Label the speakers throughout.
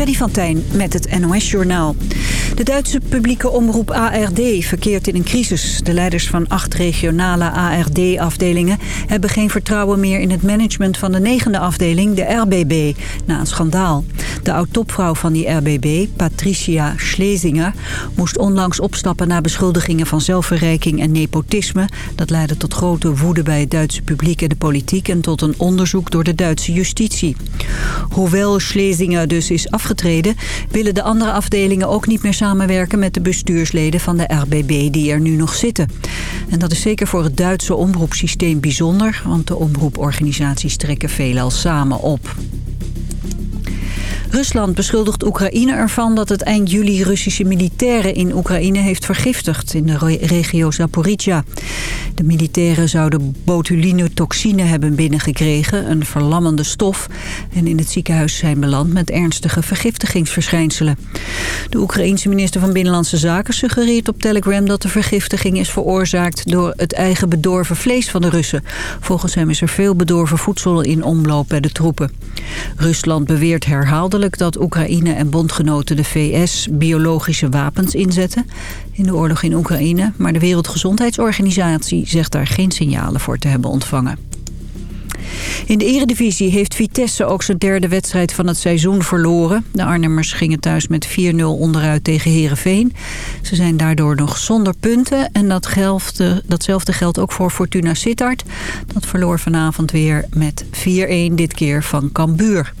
Speaker 1: Freddy van met het NOS-journaal. De Duitse publieke omroep ARD verkeert in een crisis. De leiders van acht regionale ARD-afdelingen hebben geen vertrouwen meer in het management van de negende afdeling, de RBB, na een schandaal. De oud-topvrouw van die RBB, Patricia Schlesinger, moest onlangs opstappen na beschuldigingen van zelfverrijking en nepotisme. Dat leidde tot grote woede bij het Duitse publiek en de politiek en tot een onderzoek door de Duitse justitie. Hoewel Schlesinger dus is willen de andere afdelingen ook niet meer samenwerken met de bestuursleden van de RBB die er nu nog zitten. En dat is zeker voor het Duitse omroepsysteem bijzonder, want de omroeporganisaties trekken veelal samen op. Rusland beschuldigt Oekraïne ervan dat het eind juli Russische militairen in Oekraïne heeft vergiftigd in de regio Zaporizhia. De militairen zouden botulinetoxine hebben binnengekregen, een verlammende stof, en in het ziekenhuis zijn beland met ernstige vergiftigingsverschijnselen. De Oekraïense minister van Binnenlandse Zaken suggereert op Telegram dat de vergiftiging is veroorzaakt door het eigen bedorven vlees van de Russen. Volgens hem is er veel bedorven voedsel in omloop bij de troepen. Rusland beweert herhaaldelijk dat Oekraïne en bondgenoten de VS biologische wapens inzetten in de oorlog in Oekraïne. Maar de Wereldgezondheidsorganisatie zegt daar geen signalen voor te hebben ontvangen. In de eredivisie heeft Vitesse ook zijn derde wedstrijd van het seizoen verloren. De Arnhemmers gingen thuis met 4-0 onderuit tegen Herenveen. Ze zijn daardoor nog zonder punten. En dat datzelfde geldt ook voor Fortuna Sittard. Dat verloor vanavond weer met 4-1 dit keer van Cambuur.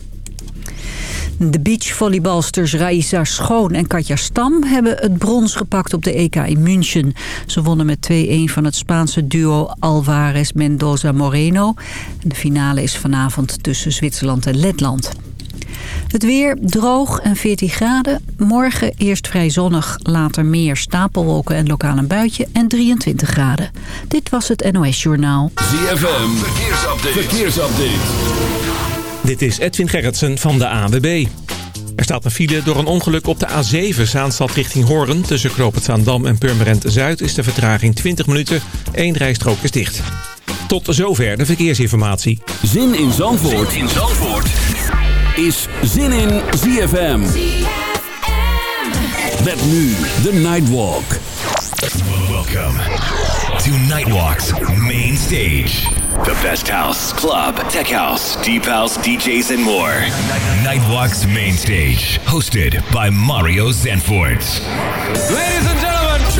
Speaker 1: De beachvolleybalsters Raisa Schoon en Katja Stam hebben het brons gepakt op de EK in München. Ze wonnen met 2-1 van het Spaanse duo Alvarez Mendoza Moreno. De finale is vanavond tussen Zwitserland en Letland. Het weer droog en 14 graden. Morgen eerst vrij zonnig, later meer stapelwolken en lokaal een buitje en 23 graden. Dit was het NOS Journaal.
Speaker 2: ZFM, verkeersupdate. verkeersupdate.
Speaker 3: Dit is Edwin Gerritsen van de AWB. Er staat een file door een ongeluk op de A7 Zaanstad richting Hoorn. Tussen Zaandam en Purmerend Zuid is de vertraging 20 minuten. Eén rijstrook is dicht. Tot zover de verkeersinformatie.
Speaker 2: Zin in Zandvoort, zin in Zandvoort. is Zin in ZFM. Met nu de Nightwalk.
Speaker 4: Welkom to Nightwalk's Main Stage. The best house, club, tech house, deep house, DJs, and more. Nightwalk's main stage, hosted by Mario Zanfort.
Speaker 5: Ladies and gentlemen,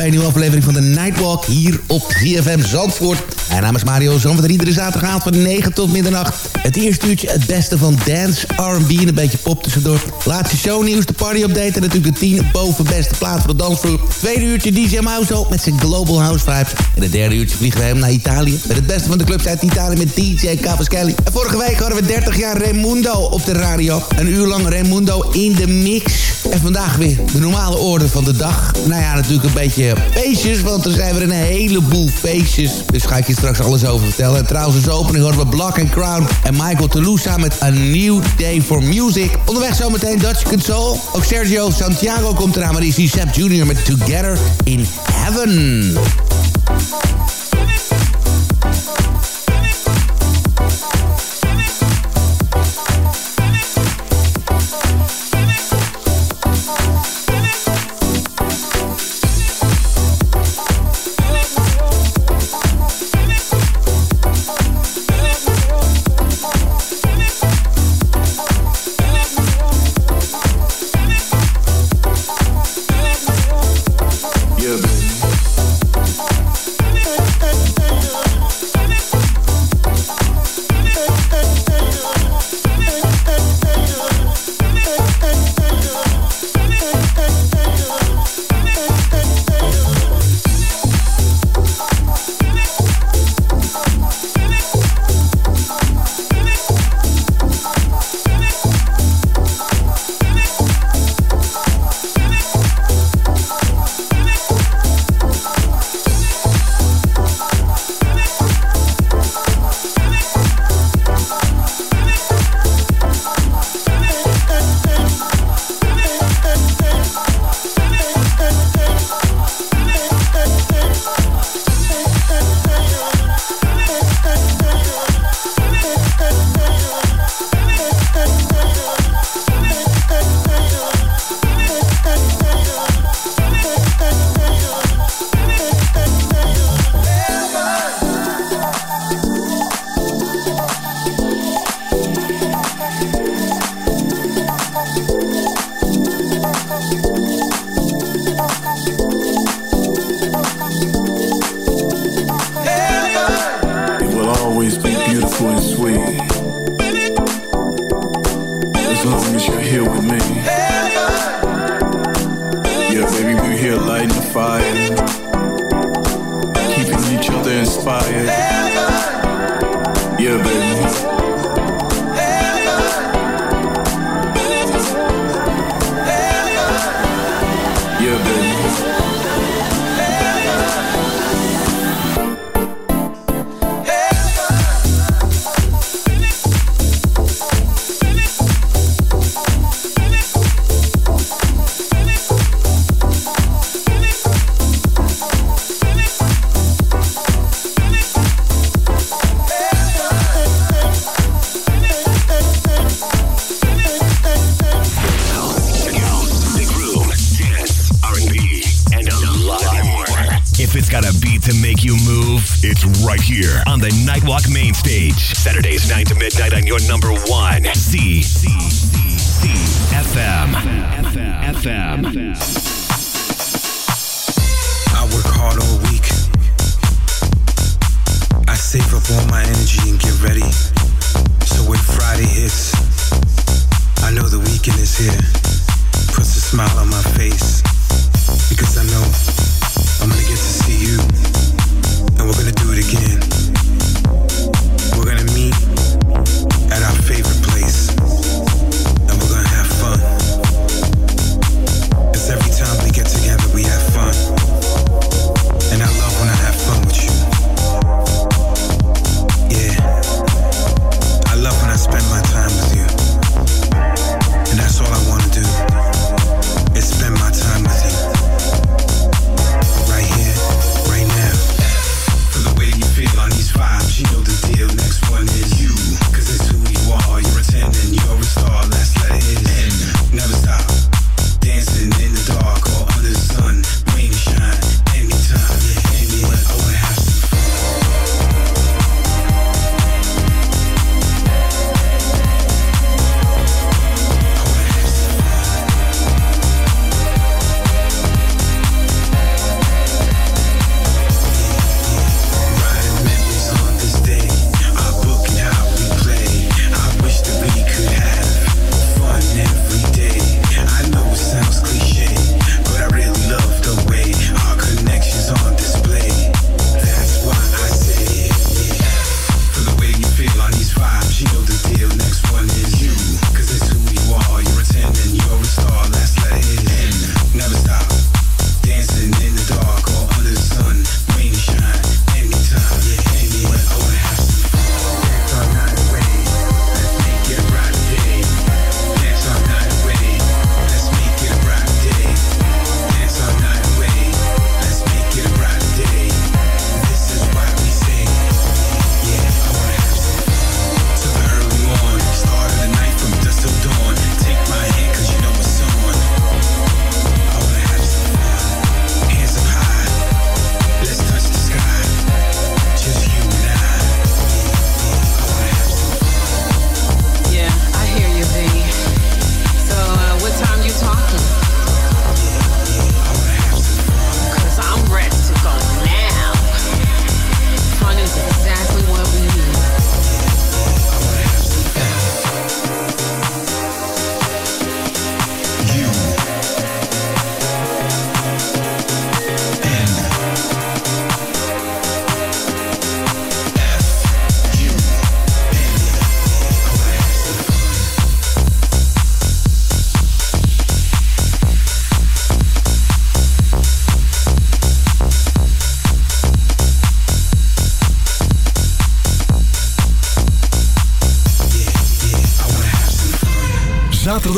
Speaker 6: Bij een nieuwe aflevering van de Nightwalk hier op GFM Zandvoort. Mijn naam is Mario Zandvoort iedere zaterdagavond van 9 tot middernacht. Het eerste uurtje het beste van dance, R&B en een beetje pop tussendoor. Laatste shownieuws, de party-update en natuurlijk de 10 boven beste plaat voor de dansvloer. Tweede uurtje DJ Mauso met zijn Global House Vibes. En het derde uurtje vliegen we hem naar Italië. Met het beste van de clubs uit Italië met DJ Cavaschelli. En vorige week hadden we 30 jaar Raimundo op de radio. Een uur lang Raimundo in de mix. En vandaag weer de normale orde van de dag. Nou ja, natuurlijk een beetje feestjes, want er zijn weer een heleboel feestjes. Dus ga ik je straks alles over vertellen. En trouwens, als opening horen we Black and Crown en Michael Toulousa met A New Day for Music. Onderweg zometeen Dutch Console. Ook Sergio Santiago komt eraan, maar is Sepp Jr. met Together in Heaven.
Speaker 4: all my energy and get
Speaker 7: ready. So when Friday hits, I know the weekend is here. Puts a smile on my face because I know.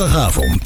Speaker 4: Zaterdagavond.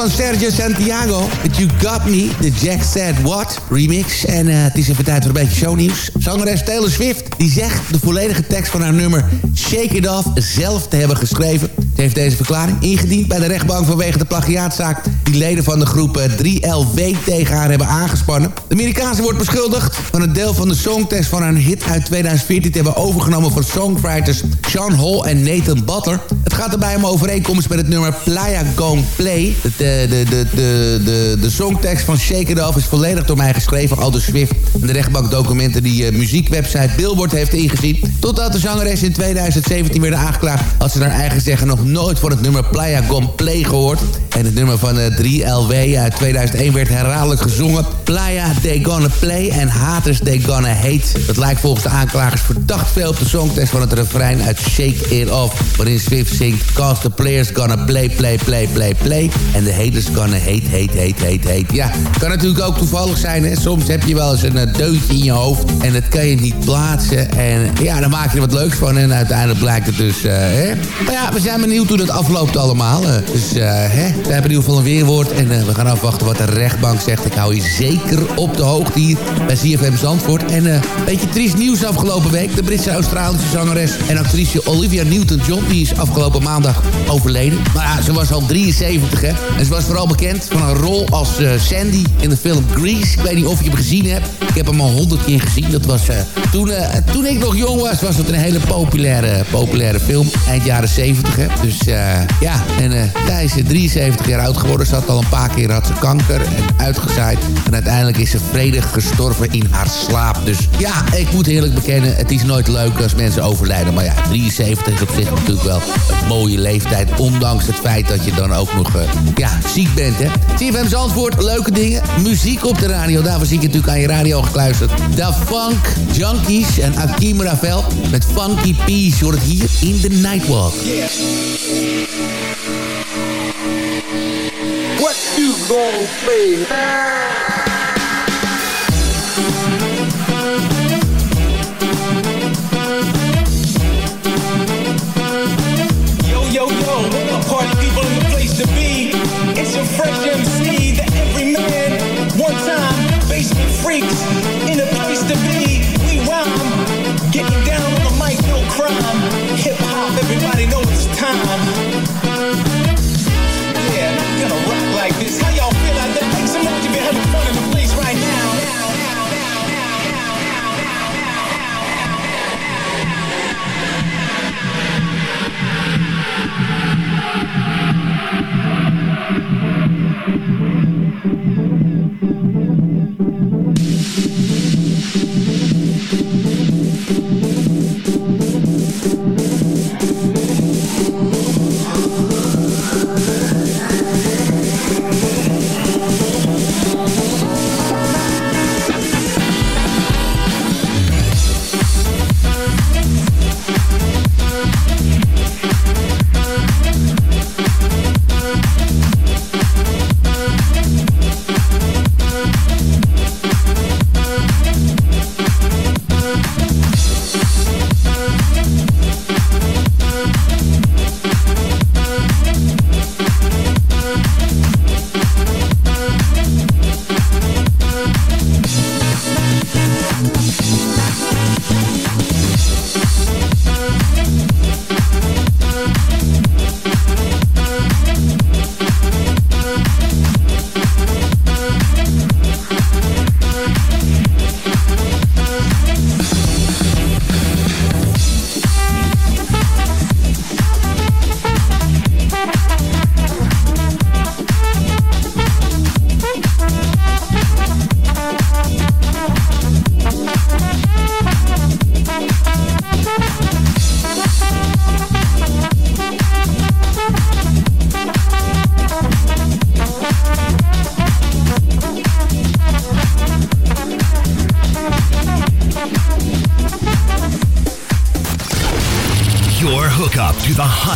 Speaker 6: Van Sergio Santiago. But You Got Me, de Jack Said What remix. En uh, het is even tijd voor een beetje shownieuws. Zangeres Taylor Swift, die zegt de volledige tekst van haar nummer Shake It Off zelf te hebben geschreven. Ze heeft deze verklaring ingediend bij de rechtbank vanwege de plagiaatzaak... die leden van de groep 3LW eh, tegen haar hebben aangespannen. De Amerikaanse wordt beschuldigd van het deel van de songtest van haar hit uit 2014... te hebben overgenomen van songwriters Sean Hall en Nathan Butler. Gaat erbij om overeenkomst met het nummer Playa Gone Play. De, de, de, de, de, de songtekst van Shake It Off is volledig door mij geschreven... al de Swift en de rechtbankdocumenten die uh, muziekwebsite Billboard heeft ingezien. Totdat de zangeres in 2017 werd aangeklaagd... had ze naar eigen zeggen nog nooit van het nummer Playa Gone Play gehoord. En het nummer van 3LW eh, uit 2001 werd herhaaldelijk gezongen. Playa They Gonna Play en Haters They Gonna Hate. Dat lijkt volgens de aanklagers verdacht veel op de songtest van het refrein uit Shake It Off. Waarin Swift zingt, cause the players gonna play, play, play, play, play. En de haters gonna hate, hate, hate, hate, hate. Ja, kan natuurlijk ook toevallig zijn. Hè? Soms heb je wel eens een uh, deuntje in je hoofd. En dat kan je niet plaatsen. En ja, dan maak je er wat leuks van. En uiteindelijk blijkt het dus... Uh, hè? Maar ja, we zijn benieuwd hoe dat afloopt allemaal. Uh, dus hè, we hebben in ieder geval een weerwoord. En we gaan afwachten wat de rechtbank zegt. Ik hou je zeker op de hoogte hier bij CFM Zandvoort. En een beetje triest nieuws afgelopen week. De Britse Australische zangeres en actrice Olivia Newton-John... die is afgelopen maandag overleden. Maar ja, ze was al 73, hè. En ze was vooral bekend van een rol als Sandy in de film Grease. Ik weet niet of je hem gezien hebt. Ik heb hem al honderd keer gezien. Dat was, toen, toen ik nog jong was, was het een hele populaire, populaire film. Eind jaren 70, hè. Dus ja, en hij is 73 jaar oud geworden. Ze had al een paar keer had ze kanker en uitgezaaid. En uiteindelijk is ze vredig gestorven in haar slaap. Dus ja, ik moet eerlijk bekennen, het is nooit leuk als mensen overlijden. Maar ja, 73 is op zich natuurlijk wel een mooie leeftijd. Ondanks het feit dat je dan ook nog uh, ja, ziek bent, hè. CFM leuke dingen. Muziek op de radio, daarvoor zie ik natuurlijk aan je radio gekluisterd. Da Funk Junkies en Akim Ravel met Funky Peace. Hier in the Nightwalk.
Speaker 8: What you gonna place to be. It's your fresh MC, the everyman. One time, basement freaks in a place to be. We rhyme, getting down on the mic, no crime. Hip hop, everybody know it's time.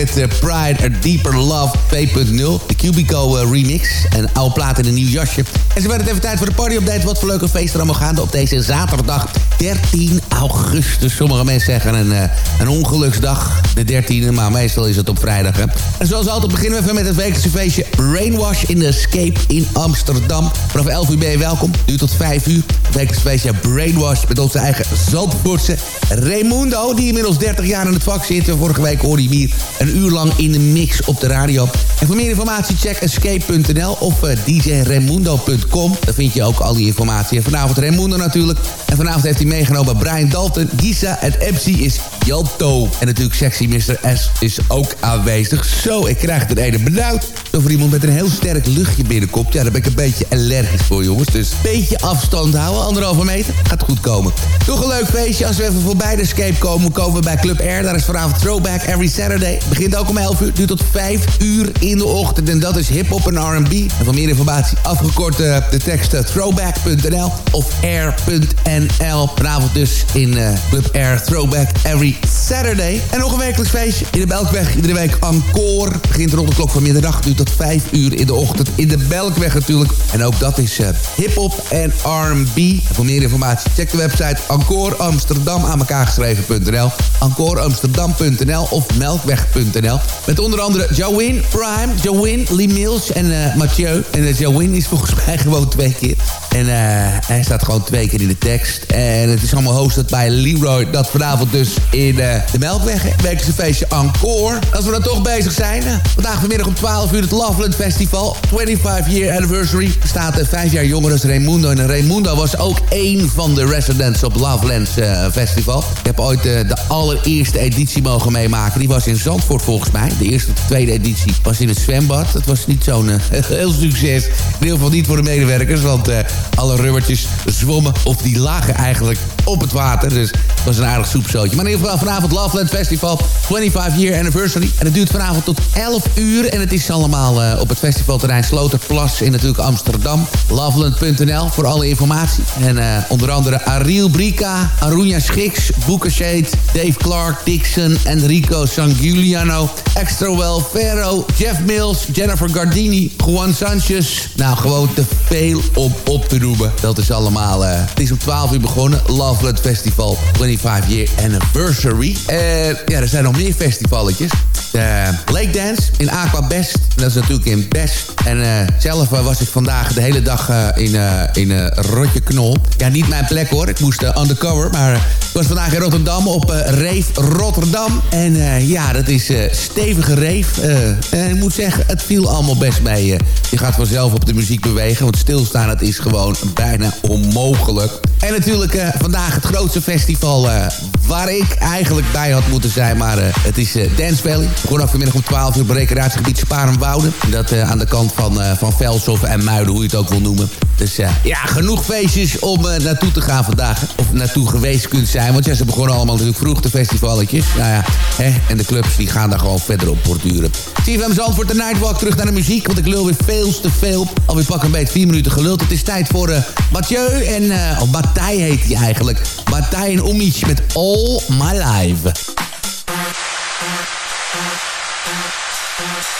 Speaker 6: Met uh, Pride, A Deeper Love 2.0. De Cubico uh, remix. Een oude plaat in een nieuw jasje. En ze werd het even tijd voor de party-update. Wat voor leuke feesten er allemaal gaande op deze zaterdag 13 augustus. Sommige mensen zeggen een, uh, een ongeluksdag, de 13e. Maar meestal is het op vrijdag. Hè? En zoals altijd beginnen we even met het wekelijkse feestje Brainwash in de Escape in Amsterdam. Vanaf 11 uur ben je welkom. Nu tot 5 uur. Het wekelijkse feestje Brainwash met onze eigen Zandvoortse Raimundo. Die inmiddels 30 jaar in het vak zit. Vorige week hoorde hem hier een uur lang in de mix op de radio. En voor meer informatie check escape.nl of uh, djraimundo.com. Daar vind je ook al die informatie. En vanavond Raimundo natuurlijk. En vanavond heeft hij meegenomen Brian Dalton, Gisa en MC is Jalto. En natuurlijk sexy Mr. S is ook aanwezig. Zo, ik krijg het ene benauwd. Over iemand met een heel sterk luchtje binnenkomt. Ja, daar ben ik een beetje allergisch voor, jongens. Dus een beetje afstand houden, anderhalve meter. Gaat goed komen. Toch een leuk feestje. Als we even voorbij de escape komen, komen we bij Club Air. Daar is vanavond Throwback Every Saturday. Begint ook om 11 uur, duurt tot 5 uur in de ochtend. En dat is hip-hop en RB. En voor meer informatie afgekort uh, de tekst uh, throwback.nl of air.nl. Vanavond dus in uh, Club Air Throwback Every Saturday. En nog een wekelijks feestje in de Belkweg. Iedere week encore. Begint rond de klok van middernacht. Duurt tot 5 uur in de ochtend. In de Belkweg natuurlijk. En ook dat is hip-hop en RB. En voor meer informatie check de website Encore Amsterdam aan elkaar geschreven.nl, encoreamsterdam.nl of melkweg.nl. Met onder andere Jowin Prime, Jowin, Lee Mills en uh, Mathieu. En uh, Jowin is volgens mij gewoon twee keer. En uh, hij staat gewoon twee keer in de tekst. En het is allemaal hosted bij Leroy. Dat vanavond dus in de Melkweg. Wekelijkse feestje Encore. Als we dan toch bezig zijn. Vandaag vanmiddag om 12 uur het Loveland Festival. 25 year anniversary. Er staat uh, vijf jaar jonger dan Raimundo. En Raimundo was ook één van de residents op Loveland Festival. Ik heb ooit de allereerste editie mogen meemaken. Die was in Zandvoort volgens mij. De eerste of de tweede editie was in het zwembad. Dat was niet zo'n heel succes. In ieder geval niet voor de medewerkers. Want alle rubbertjes zwommen of die lagen eigenlijk op het water. Dus het was een aardig soepzootje. Maar in ieder geval vanavond Loveland Festival 25 year anniversary. En het duurt vanavond tot 11 uur. En het is allemaal uh, op het festivalterrein Sloterplas in natuurlijk Amsterdam. Loveland.nl voor alle informatie. En onder andere Ariel Brica, Arunja Schiks, Shade, Dave Clark, Dixon, Enrico Sanguliano, Extrawell, Ferro, Jeff Mills, Jennifer Gardini, Juan Sanchez. Nou, gewoon te veel om op te noemen. Dat is allemaal... Uh, het is om 12 uur begonnen. Loveland Festival 25 year anniversary. En ja, er zijn nog meer festivalletjes. De Lake Dance in Aqua Best. Dat is natuurlijk in Best. En uh, zelf uh, was ik vandaag de hele dag uh, in, in Rotje Knol. Ja, niet mijn plek hoor. Ik moest undercover. Maar ik was vandaag in Rotterdam op Reef Rotterdam. En ja, dat is stevige reef. en ik moet zeggen, het viel allemaal best mee. je gaat vanzelf op de muziek bewegen. Want stilstaan, het is gewoon bijna onmogelijk. En natuurlijk vandaag het grootste festival waar ik eigenlijk bij had moeten zijn. Maar het is Dance Valley. Gewoon vanmiddag om 12 uur recreatiegebied Sparenwouden. Dat uh, aan de kant van, uh, van en Muiden, hoe je het ook wil noemen. Dus uh, ja, genoeg feestjes om naartoe te gaan vandaag. Of naartoe geweest kunt zijn. Want ja, ze begonnen allemaal natuurlijk vroeg de festivalletjes. Nou ja, hè, en de clubs die gaan daar gewoon verder op borduren. CFM Zandvoort de Nightwalk terug naar de muziek. Want ik lul weer veel te veel. Alweer pak een beetje vier minuten geluld. Het is tijd voor Mathieu en... Uh, Matthij heet hij eigenlijk. Matthij en Omietje met All My Life. Thank you.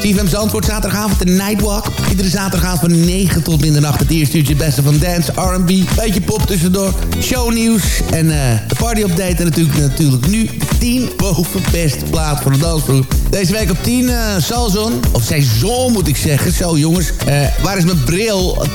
Speaker 6: CFM Zandvoort, zaterdagavond de Nightwalk. Iedere zaterdagavond van 9 tot middernacht. Het eerste uurtje beste van dance, R&B, beetje pop tussendoor. Shownieuws en uh, de party-update. En natuurlijk, natuurlijk nu 10 boven beste plaat voor de dansvloer. Deze week op 10 uh, Salzon. Of Saison moet ik zeggen. Zo jongens. Uh, waar is mijn bril?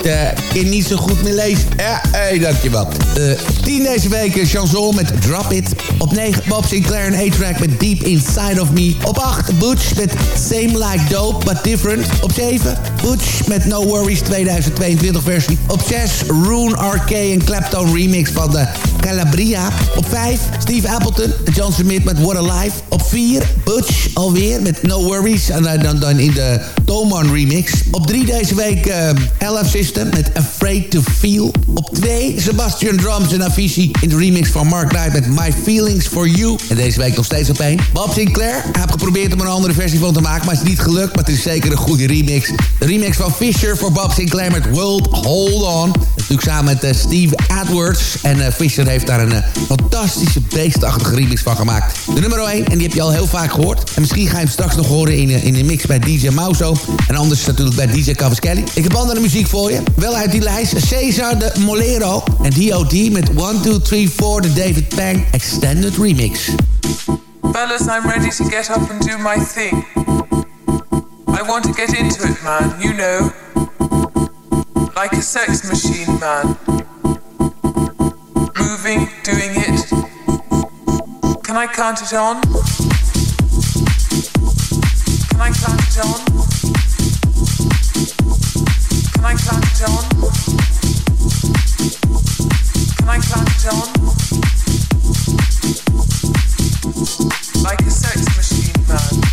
Speaker 6: Ik uh, niet zo goed meer lezen. Ja, hey, dankjewel. Uh, 10 deze week Chanson met Drop It. Op 9 Bob Sinclair en A-Track met Deep Inside of Me. Op 8 Butch met Same Like Dope But Different. Op 7 Butch met No Worries 2022 versie. Op 6 Rune RK en Clapton remix van de Calabria. Op 5 Steve Appleton en John Smith met What a Op 4 Butch alweer met No Worries. En dan, dan in de Toman remix. Op 3 deze week uh, LF System met Afraid to Feel. Op 2 Sebastian Drums en Avicii in de remix van Mark Knight met My Feelings For You. En deze week nog steeds op 1. Bob Sinclair. Hij heeft geprobeerd om een andere versie van te maken, maar het is niet gelukt. Maar het is zeker een goede remix. De remix van Fisher voor Bob Sinclair met World Hold On. Natuurlijk samen met uh, Steve Edwards. En uh, Fisher heeft daar een uh, fantastische beestachtige remix van gemaakt. De nummer 1, en die heb je al heel vaak gehoord. En misschien ga je hem straks nog horen in, in de mix bij DJ Mauso. En anders natuurlijk bij DJ Cavaschelli. Ik heb andere muziek voor je. Wel uit die lijst. Cesar de Molero. En D.O.D. met 1, 2, 3, 4. De David Pang Extended Remix.
Speaker 9: Fellas, I'm ready to get up and do my thing. I want to get into it, man, you know. Like a sex machine, man. Moving, doing it. Can I count it on? Can I count it on? Can I count it on? Can I count it on? Like a sex machine, man.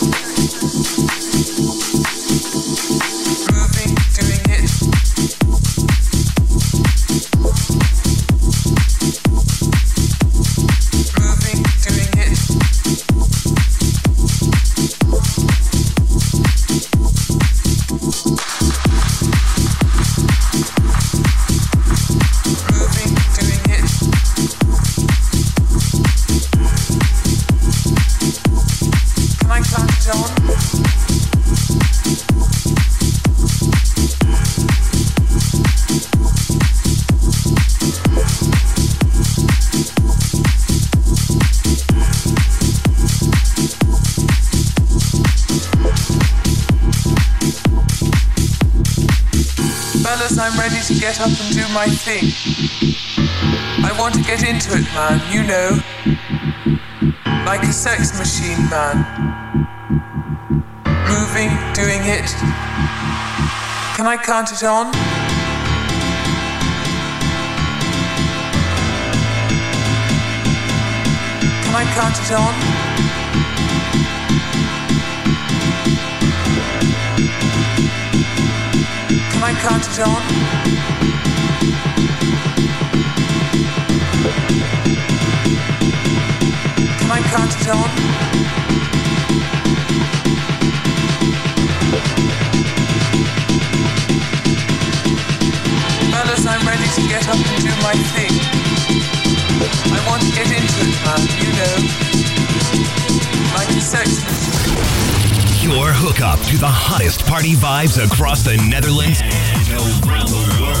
Speaker 9: get up and do my thing. I want to get into it, man, you know. Like a sex machine, man. Moving, doing it. Can I count it on? Can I count it on? Can I count it on? Fellas, I'm ready to get up and do my thing. I want to get into it, man, you know. Like
Speaker 10: Your hookup to the hottest party vibes across the Netherlands and around the world.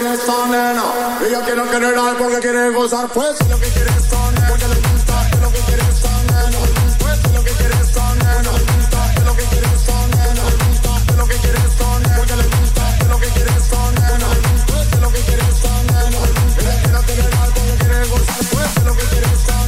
Speaker 2: Quieres son nena. Ella quiere querer porque quiere gozar, pues lo que quieres son nena. Porque le gusta, que lo que quieres son nena. Pues lo que quieres son nena. Le gusta, que lo que quieres son nena. Le gusta, que lo que quieres son nena. Porque le gusta, que lo que quieres son nena. Pues lo que quieres son nena. Ella quiere querer porque quiere gozar, pues lo que quieres son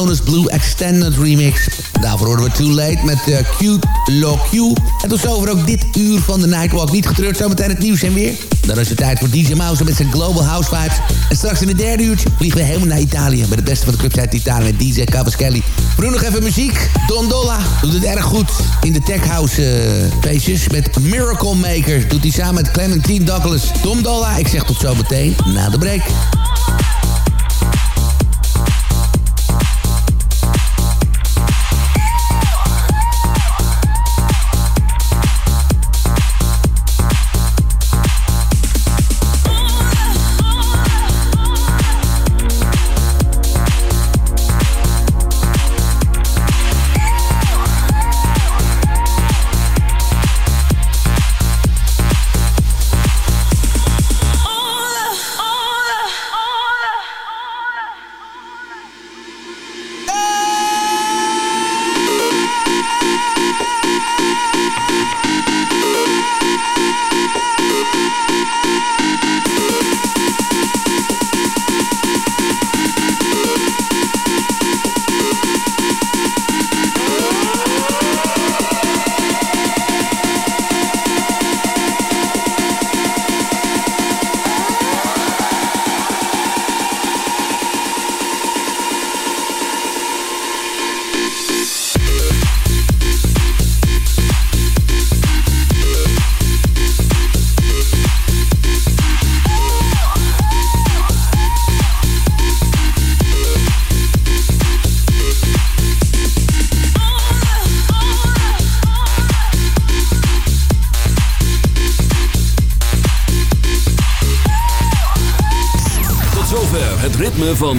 Speaker 6: Jonas Blue Extended Remix. Daarvoor horen we Too Late met uh, Cute Lock You. En tot zover ook dit uur van de Nightwalk. Niet getreurd, zometeen het nieuws en weer. Dan is het tijd voor DJ Mouse met zijn Global House Vibes. En straks in de derde uurtje vliegen we helemaal naar Italië. Met de beste van de clubs uit Italië met DJ Cavaschelli. Voor nog even muziek. Don Dolla doet het erg goed in de tech house uh, feestjes. Met Miracle Maker doet hij samen met Clementine Douglas. Don Dolla, ik zeg tot zometeen na de break.